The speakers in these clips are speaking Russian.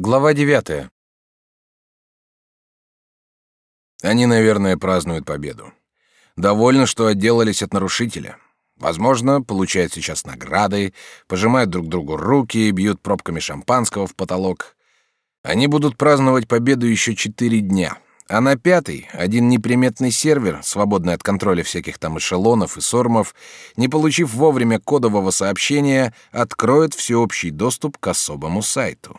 Глава девятая. Они, наверное, празднуют победу. Довольно, что отделались от нарушителя. Возможно, получают сейчас награды, пожимают друг другу руки, бьют пробками шампанского в потолок. Они будут праздновать победу еще четыре дня. А на пятый один неприметный сервер, свободный от контроля всяких там эшелонов и сормов, не получив вовремя кодового сообщения, откроет всеобщий доступ к особому сайту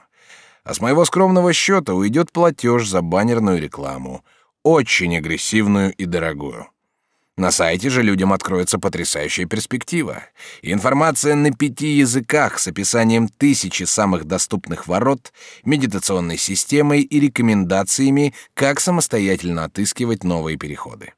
а с моего скромного счета уйдет платеж за баннерную рекламу, очень агрессивную и дорогую. На сайте же людям откроется потрясающая перспектива. Информация на пяти языках с описанием тысячи самых доступных ворот, медитационной системой и рекомендациями, как самостоятельно отыскивать новые переходы.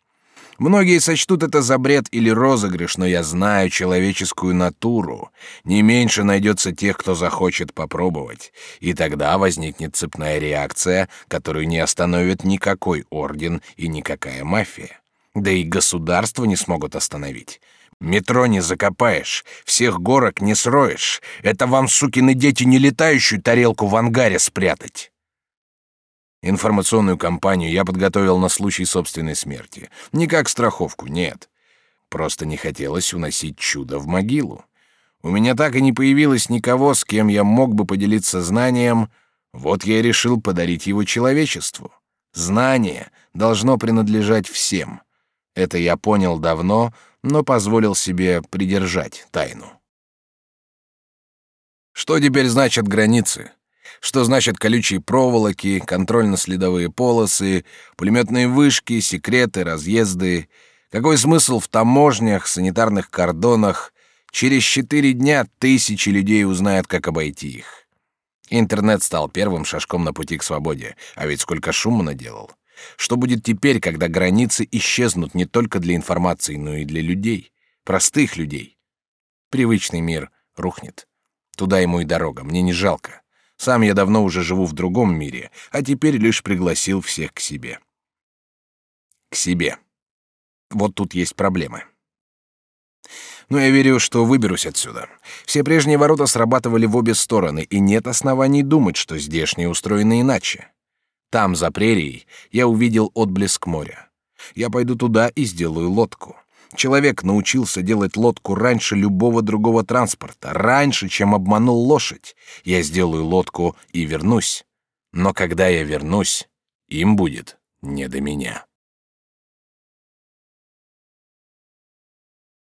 Многие сочтут это за бред или розыгрыш, но я знаю человеческую натуру. Не меньше найдется тех, кто захочет попробовать. И тогда возникнет цепная реакция, которую не остановит никакой орден и никакая мафия. Да и государство не смогут остановить. Метро не закопаешь, всех горок не сроешь. Это вам, сукины дети, не летающую тарелку в ангаре спрятать. Информационную кампанию я подготовил на случай собственной смерти. Не как страховку, нет. Просто не хотелось уносить чудо в могилу. У меня так и не появилось никого, с кем я мог бы поделиться знанием, вот я и решил подарить его человечеству. Знание должно принадлежать всем. Это я понял давно, но позволил себе придержать тайну. Что теперь значат границы? Что значит колючие проволоки, контрольно-следовые полосы, пулеметные вышки, секреты, разъезды? Какой смысл в таможнях, санитарных кордонах? Через четыре дня тысячи людей узнают, как обойти их. Интернет стал первым шажком на пути к свободе, а ведь сколько шума наделал. Что будет теперь, когда границы исчезнут не только для информации, но и для людей, простых людей? Привычный мир рухнет. Туда ему и дорога, мне не жалко. Сам я давно уже живу в другом мире, а теперь лишь пригласил всех к себе. К себе. Вот тут есть проблемы. Но я верю, что выберусь отсюда. Все прежние ворота срабатывали в обе стороны, и нет оснований думать, что здешние устроены иначе. Там, за прерией, я увидел отблеск моря. Я пойду туда и сделаю лодку. Человек научился делать лодку раньше любого другого транспорта, раньше, чем обманул лошадь. Я сделаю лодку и вернусь. Но когда я вернусь, им будет не до меня.